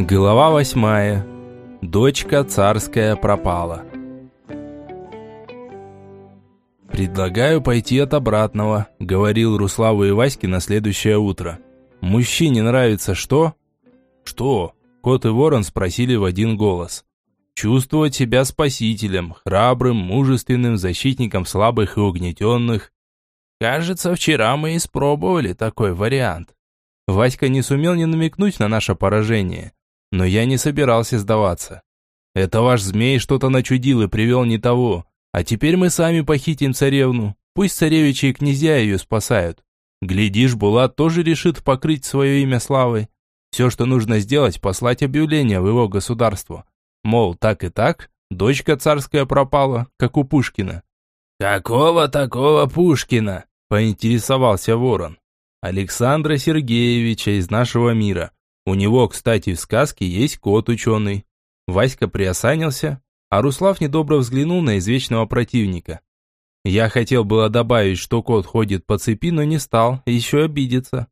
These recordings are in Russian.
Глава восьмая. Дочка царская пропала. «Предлагаю пойти от обратного», — говорил Руславу и Ваське на следующее утро. «Мужчине нравится что?» «Что?» — кот и ворон спросили в один голос. «Чувствовать себя спасителем, храбрым, мужественным защитником слабых и угнетенных». «Кажется, вчера мы испробовали такой вариант». Васька не сумел не намекнуть на наше поражение. Но я не собирался сдаваться. Это ваш змей что-то начудил и привел не того. А теперь мы сами похитим царевну. Пусть царевичи и князья ее спасают. Глядишь, Булат тоже решит покрыть свое имя славой. Все, что нужно сделать, послать объявление в его государство. Мол, так и так, дочка царская пропала, как у Пушкина. «Какого такого Пушкина?» – поинтересовался ворон. «Александра Сергеевича из нашего мира. У него, кстати, в сказке есть кот ученый. Васька приосанился, а Руслав недобро взглянул на извечного противника. Я хотел было добавить, что кот ходит по цепи, но не стал, еще обидеться.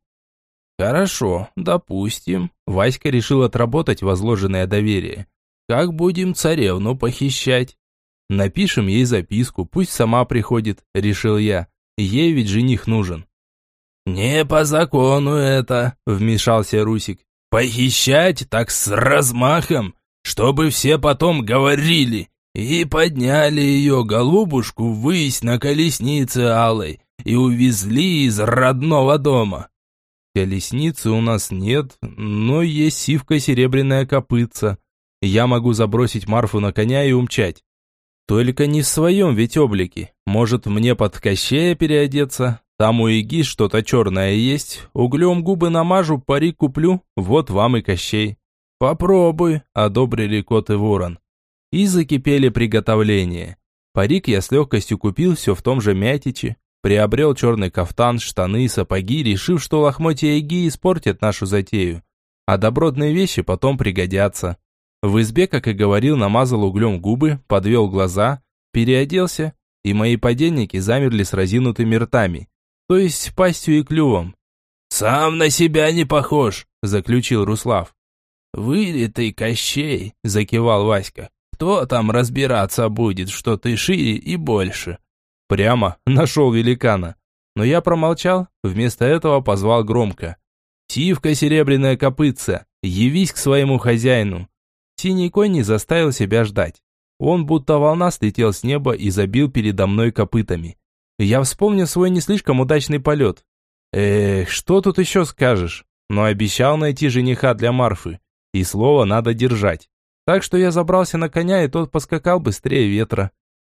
Хорошо, допустим. Васька решил отработать возложенное доверие. Как будем царевну похищать? Напишем ей записку, пусть сама приходит, решил я. Ей ведь жених нужен. Не по закону это, вмешался Русик. Похищать так с размахом, чтобы все потом говорили. И подняли ее, голубушку, ввысь на колеснице алой и увезли из родного дома. Колесницы у нас нет, но есть сивка серебряная копытца. Я могу забросить Марфу на коня и умчать. Только не в своем ведь облике. Может, мне под Кощея переодеться? Там у Иги что-то черное есть. Углем губы намажу, парик куплю. Вот вам и Кощей. Попробуй, одобрили кот и ворон. И закипели приготовления. Парик я с легкостью купил все в том же мятиче. Приобрел черный кафтан, штаны и сапоги, решив, что лохмотья Иги испортят нашу затею. А добротные вещи потом пригодятся. В избе, как и говорил, намазал углем губы, подвел глаза, переоделся, и мои подельники замерли с разинутыми ртами то есть пастью и клювом. «Сам на себя не похож», – заключил Руслав. «Вылитый Кощей», – закивал Васька. «Кто там разбираться будет, что ты шире и больше?» Прямо нашел великана. Но я промолчал, вместо этого позвал громко. «Сивка серебряная копытца, явись к своему хозяину». Синий конь не заставил себя ждать. Он будто волна слетел с неба и забил передо мной копытами. Я вспомнил свой не слишком удачный полет. Эх, что тут еще скажешь? Но обещал найти жениха для Марфы. И слово надо держать. Так что я забрался на коня, и тот поскакал быстрее ветра.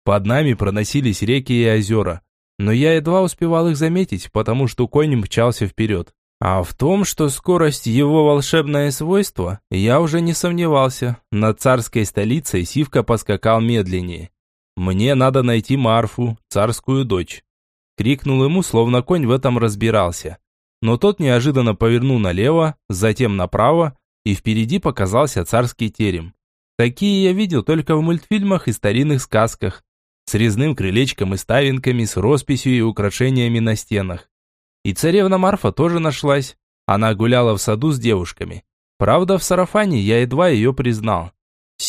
Под нами проносились реки и озера. Но я едва успевал их заметить, потому что конь мчался вперед. А в том, что скорость его волшебное свойство, я уже не сомневался. Над царской столицей Сивка поскакал медленнее. «Мне надо найти Марфу, царскую дочь!» Крикнул ему, словно конь в этом разбирался. Но тот неожиданно повернул налево, затем направо, и впереди показался царский терем. Такие я видел только в мультфильмах и старинных сказках, с резным крылечком и ставинками, с росписью и украшениями на стенах. И царевна Марфа тоже нашлась. Она гуляла в саду с девушками. Правда, в сарафане я едва ее признал.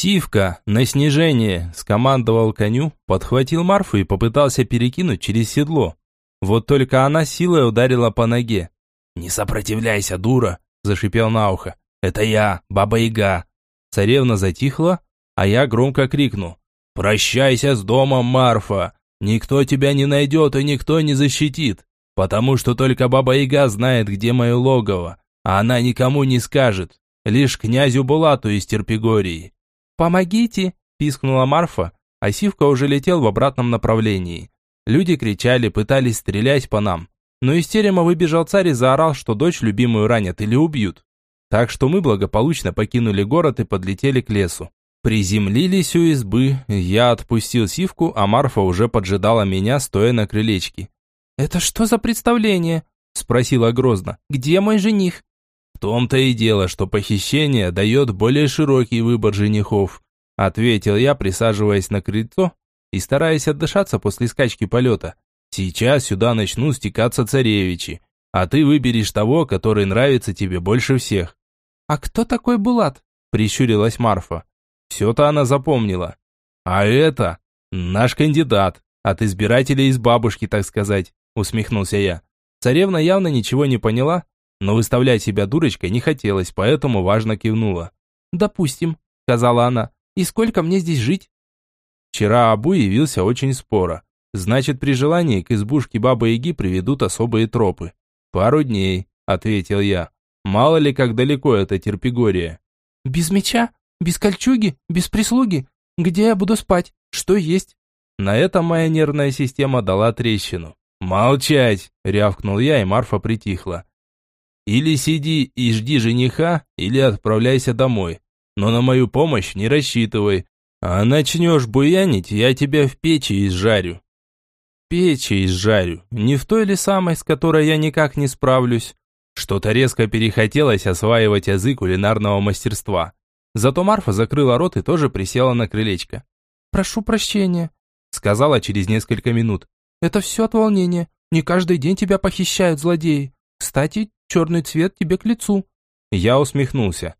«Сивка, на снижение!» – скомандовал коню, подхватил Марфу и попытался перекинуть через седло. Вот только она силой ударила по ноге. «Не сопротивляйся, дура!» – зашипел на ухо. «Это я, Баба-Яга!» Царевна затихла, а я громко крикнул. «Прощайся с домом, Марфа! Никто тебя не найдет и никто не защитит, потому что только Баба-Яга знает, где мое логово, а она никому не скажет, лишь князю Булату из Терпигории». «Помогите!» – пискнула Марфа, а Сивка уже летел в обратном направлении. Люди кричали, пытались стрелять по нам. Но из терема выбежал царь и заорал, что дочь любимую ранят или убьют. Так что мы благополучно покинули город и подлетели к лесу. Приземлились у избы, я отпустил Сивку, а Марфа уже поджидала меня, стоя на крылечке. «Это что за представление?» – спросила грозно. «Где мой жених?» Том-то и дело, что похищение дает более широкий выбор женихов, ответил я, присаживаясь на крыльцо и стараясь отдышаться после скачки полета. Сейчас сюда начнут стекаться царевичи, а ты выберешь того, который нравится тебе больше всех. А кто такой Булат? прищурилась Марфа. Все-то она запомнила. А это наш кандидат, от избирателей из бабушки, так сказать, усмехнулся я. Царевна явно ничего не поняла, но выставлять себя дурочкой не хотелось, поэтому важно кивнула. «Допустим», — сказала она. «И сколько мне здесь жить?» Вчера Абу явился очень споро. Значит, при желании к избушке Бабы-Яги приведут особые тропы. «Пару дней», — ответил я. «Мало ли, как далеко это Терпигория». «Без меча? Без кольчуги? Без прислуги? Где я буду спать? Что есть?» На этом моя нервная система дала трещину. «Молчать!» – рявкнул я, и Марфа притихла. «Или сиди и жди жениха, или отправляйся домой. Но на мою помощь не рассчитывай. А начнешь буянить, я тебя в печи изжарю». «Печи изжарю. Не в той ли самой, с которой я никак не справлюсь?» Что-то резко перехотелось осваивать язык кулинарного мастерства. Зато Марфа закрыла рот и тоже присела на крылечко. «Прошу прощения», — сказала через несколько минут. Это все от волнения. Не каждый день тебя похищают злодеи. Кстати, черный цвет тебе к лицу». Я усмехнулся.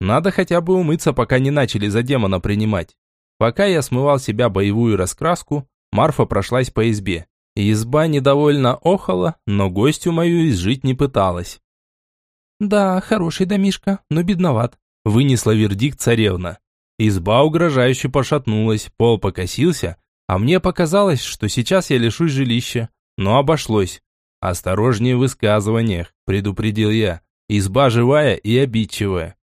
Надо хотя бы умыться, пока не начали за демона принимать. Пока я смывал себя боевую раскраску, Марфа прошлась по избе. Изба недовольно охала, но гостю мою изжить не пыталась. «Да, хороший домишка, но бедноват», – вынесла вердикт царевна. Изба угрожающе пошатнулась, пол покосился, а мне показалось, что сейчас я лишусь жилища, но обошлось. Осторожнее в высказываниях, предупредил я. Изба живая и обидчивая.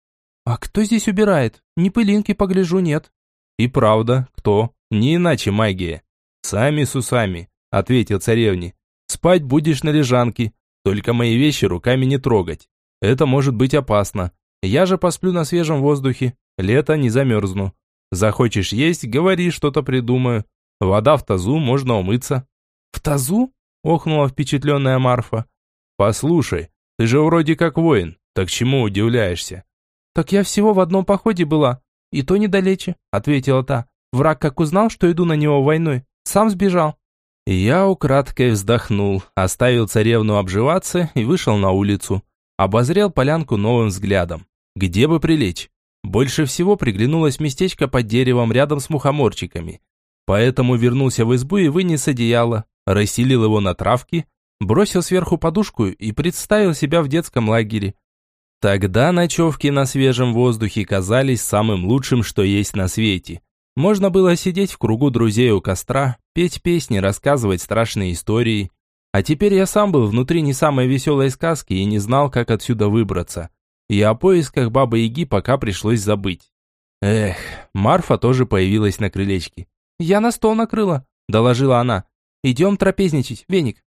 А кто здесь убирает? Ни пылинки погляжу нет. И правда, кто? Не иначе магия. Сами с усами, ответил царевне. Спать будешь на лежанке, только мои вещи руками не трогать. Это может быть опасно. Я же посплю на свежем воздухе, лето не замерзну. Захочешь есть, говори, что-то придумаю. Вода в тазу, можно умыться». «В тазу?» – охнула впечатленная Марфа. «Послушай, ты же вроде как воин, так чему удивляешься?» «Так я всего в одном походе была, и то недалече», – ответила та. «Враг как узнал, что иду на него войной, сам сбежал». Я украдкой вздохнул, оставил царевну обживаться и вышел на улицу. Обозрел полянку новым взглядом. Где бы прилечь? Больше всего приглянулось местечко под деревом рядом с мухоморчиками. Поэтому вернулся в избу и вынес одеяло, расселил его на травке, бросил сверху подушку и представил себя в детском лагере. Тогда ночевки на свежем воздухе казались самым лучшим, что есть на свете. Можно было сидеть в кругу друзей у костра, петь песни, рассказывать страшные истории. А теперь я сам был внутри не самой веселой сказки и не знал, как отсюда выбраться. И о поисках Бабы-Яги пока пришлось забыть. Эх, Марфа тоже появилась на крылечке. «Я на стол накрыла», – доложила она. «Идем трапезничать, веник».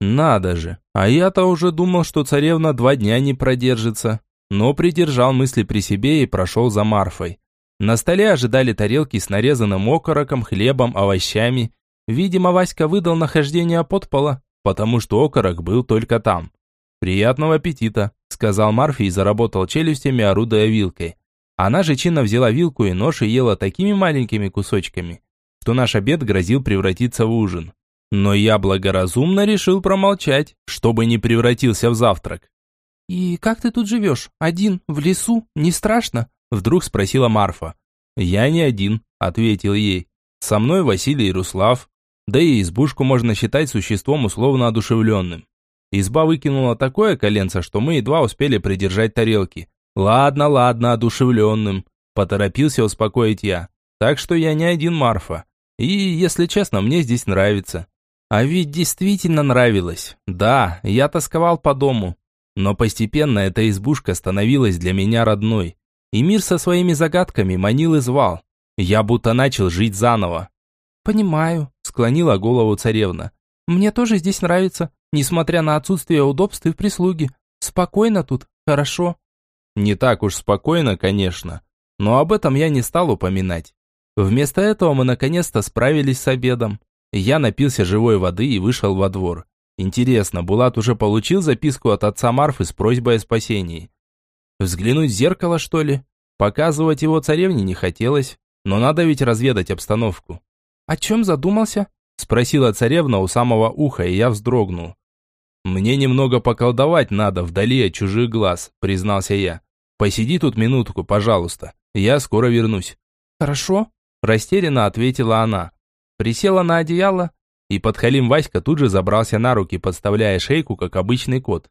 «Надо же, а я-то уже думал, что царевна два дня не продержится». Но придержал мысли при себе и прошел за Марфой. На столе ожидали тарелки с нарезанным окороком, хлебом, овощами. Видимо, Васька выдал нахождение подпола, потому что окорок был только там. «Приятного аппетита», – сказал Марфи и заработал челюстями, орудуя вилкой. Она же чинно взяла вилку и нож и ела такими маленькими кусочками, что наш обед грозил превратиться в ужин. Но я благоразумно решил промолчать, чтобы не превратился в завтрак. «И как ты тут живешь? Один, в лесу? Не страшно?» Вдруг спросила Марфа. «Я не один», — ответил ей. «Со мной Василий и Руслав. Да и избушку можно считать существом условно одушевленным. Изба выкинула такое коленце, что мы едва успели придержать тарелки. Ладно, ладно, одушевленным. Поторопился успокоить я. Так что я не один Марфа. И, если честно, мне здесь нравится. А ведь действительно нравилось. Да, я тосковал по дому. Но постепенно эта избушка становилась для меня родной. И мир со своими загадками манил и звал. Я будто начал жить заново. «Понимаю», — склонила голову царевна. «Мне тоже здесь нравится, несмотря на отсутствие удобств и прислуги. Спокойно тут, хорошо». Не так уж спокойно, конечно, но об этом я не стал упоминать. Вместо этого мы наконец-то справились с обедом. Я напился живой воды и вышел во двор. Интересно, Булат уже получил записку от отца Марфы с просьбой о спасении? Взглянуть в зеркало, что ли? Показывать его царевне не хотелось, но надо ведь разведать обстановку. «О чем задумался?» – спросила царевна у самого уха, и я вздрогнул. «Мне немного поколдовать надо вдали от чужих глаз», – признался я. Посиди тут минутку, пожалуйста. Я скоро вернусь». «Хорошо», – растерянно ответила она. Присела на одеяло, и подхалим Васька тут же забрался на руки, подставляя шейку, как обычный кот.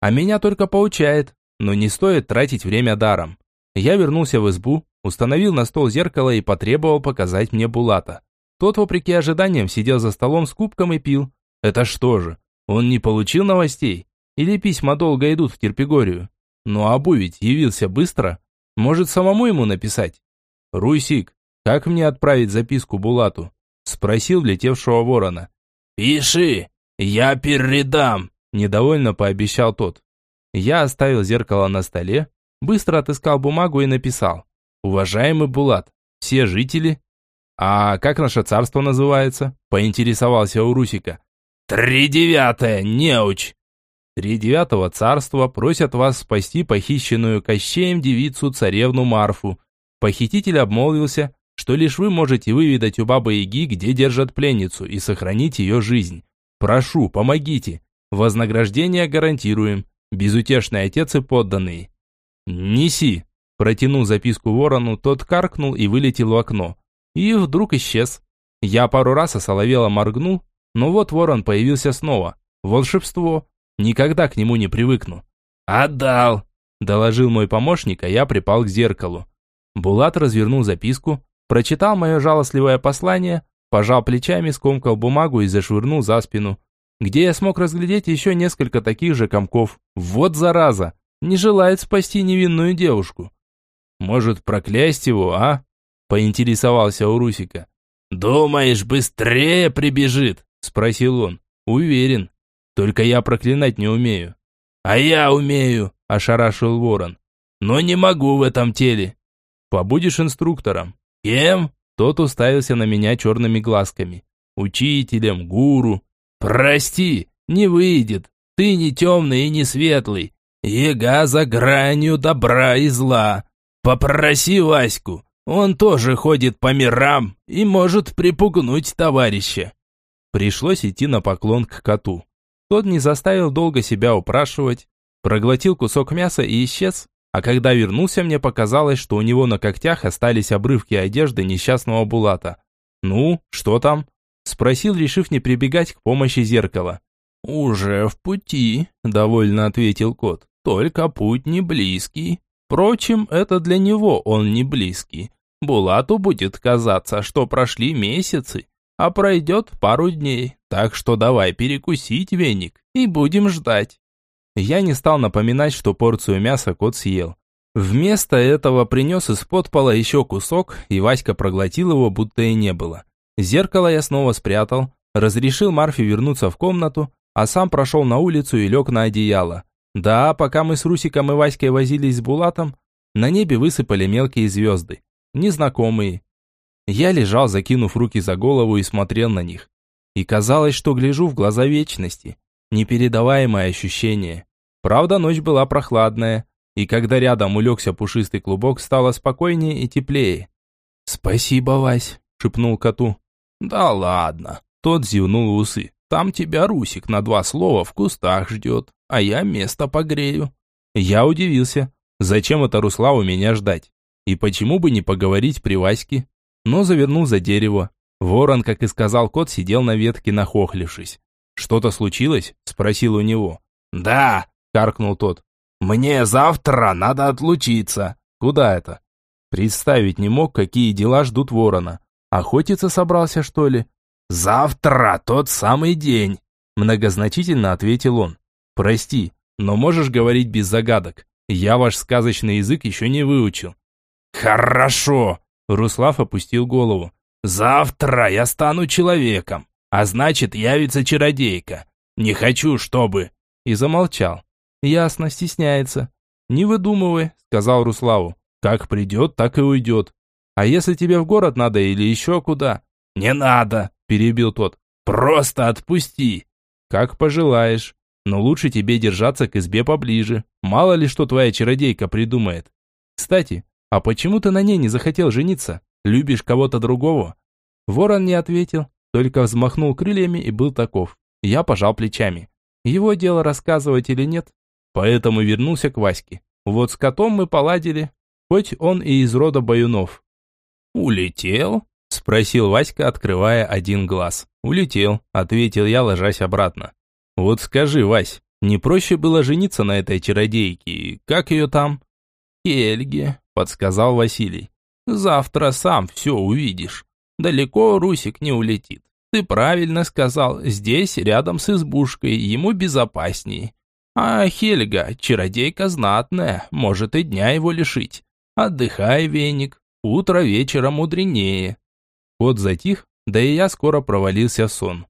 А меня только поучает, но не стоит тратить время даром. Я вернулся в избу, установил на стол зеркало и потребовал показать мне Булата. Тот, вопреки ожиданиям, сидел за столом с кубком и пил. Это что же, он не получил новостей? Или письма долго идут в Терпигорию? Ну а ведь явился быстро. Может, самому ему написать? «Русик, как мне отправить записку Булату?» Спросил летевшего ворона. «Пиши, я передам», недовольно пообещал тот. Я оставил зеркало на столе, быстро отыскал бумагу и написал. «Уважаемый Булат, все жители...» «А как наше царство называется?» Поинтересовался у Русика. «Тридевятое, неуч!» Тридевятого царства просят вас спасти похищенную Кощеем девицу царевну Марфу. Похититель обмолвился, что лишь вы можете выведать у Бабы-Яги, где держат пленницу, и сохранить ее жизнь. Прошу, помогите. Вознаграждение гарантируем. Безутешный отец и подданный. Неси. Протянул записку ворону, тот каркнул и вылетел в окно. И вдруг исчез. Я пару раз осоловело моргнул, но вот ворон появился снова. Волшебство. Никогда к нему не привыкну. «Отдал!» – доложил мой помощник, а я припал к зеркалу. Булат развернул записку, прочитал мое жалостливое послание, пожал плечами, скомкал бумагу и зашвырнул за спину, где я смог разглядеть еще несколько таких же комков. Вот зараза! Не желает спасти невинную девушку. Может, проклясть его, а? Поинтересовался у Русика. «Думаешь, быстрее прибежит?» Спросил он. «Уверен. Только я проклинать не умею». «А я умею», ошарашил ворон. «Но не могу в этом теле». «Побудешь инструктором». «Кем?» Тот уставился на меня черными глазками. «Учителем, гуру». «Прости, не выйдет. Ты не темный и не светлый. Ега за гранью добра и зла. Попроси Ваську. Он тоже ходит по мирам и может припугнуть товарища». Пришлось идти на поклон к коту. Тот не заставил долго себя упрашивать, проглотил кусок мяса и исчез, а когда вернулся, мне показалось, что у него на когтях остались обрывки одежды несчастного Булата. «Ну, что там?» Спросил, решив не прибегать к помощи зеркала. «Уже в пути», – довольно ответил кот. «Только путь не близкий. Впрочем, это для него он не близкий. Булату будет казаться, что прошли месяцы, а пройдет пару дней. Так что давай перекусить, веник, и будем ждать». Я не стал напоминать, что порцию мяса кот съел. Вместо этого принес из-под пола еще кусок, и Васька проглотил его, будто и не было. Зеркало я снова спрятал, разрешил Марфе вернуться в комнату, а сам прошел на улицу и лег на одеяло. Да, пока мы с Русиком и Васькой возились с Булатом, на небе высыпали мелкие звезды, незнакомые. Я лежал, закинув руки за голову и смотрел на них. И казалось, что гляжу в глаза вечности. Непередаваемое ощущение. Правда, ночь была прохладная, и когда рядом улегся пушистый клубок, стало спокойнее и теплее. «Спасибо, Вась», — шепнул коту. «Да ладно», — тот зевнул усы. «Там тебя Русик на два слова в кустах ждет, а я место погрею». Я удивился. Зачем это Руславу меня ждать? И почему бы не поговорить при Ваське? Но завернул за дерево. Ворон, как и сказал кот, сидел на ветке, нахохлившись. «Что-то случилось?» – спросил у него. «Да», каркнул тот. «Мне завтра надо отлучиться». «Куда это?» Представить не мог, какие дела ждут ворона. Охотиться собрался, что ли? «Завтра тот самый день», многозначительно ответил он. «Прости, но можешь говорить без загадок. Я ваш сказочный язык еще не выучил». «Хорошо», Руслав опустил голову. «Завтра я стану человеком, а значит, явится чародейка. Не хочу, чтобы...» И замолчал. Ясно, стесняется. Не выдумывай, сказал Руславу. Как придет, так и уйдет. А если тебе в город надо или еще куда? Не надо, перебил тот. Просто отпусти. Как пожелаешь. Но лучше тебе держаться к избе поближе. Мало ли что твоя чародейка придумает. Кстати, а почему ты на ней не захотел жениться? Любишь кого-то другого? Ворон не ответил, только взмахнул крыльями и был таков. Я пожал плечами. Его дело рассказывать или нет, поэтому вернулся к Ваське. Вот с котом мы поладили, хоть он и из рода баюнов. «Улетел?» – спросил Васька, открывая один глаз. «Улетел», – ответил я, ложась обратно. «Вот скажи, Вась, не проще было жениться на этой чародейке? Как ее там?» «Хельге», – подсказал Василий. «Завтра сам все увидишь. Далеко Русик не улетит. Ты правильно сказал, здесь, рядом с избушкой, ему безопасней. А Хельга, чародейка знатная, может и дня его лишить. Отдыхай, веник, утро вечера мудренее». Кот затих, да и я скоро провалился в сон.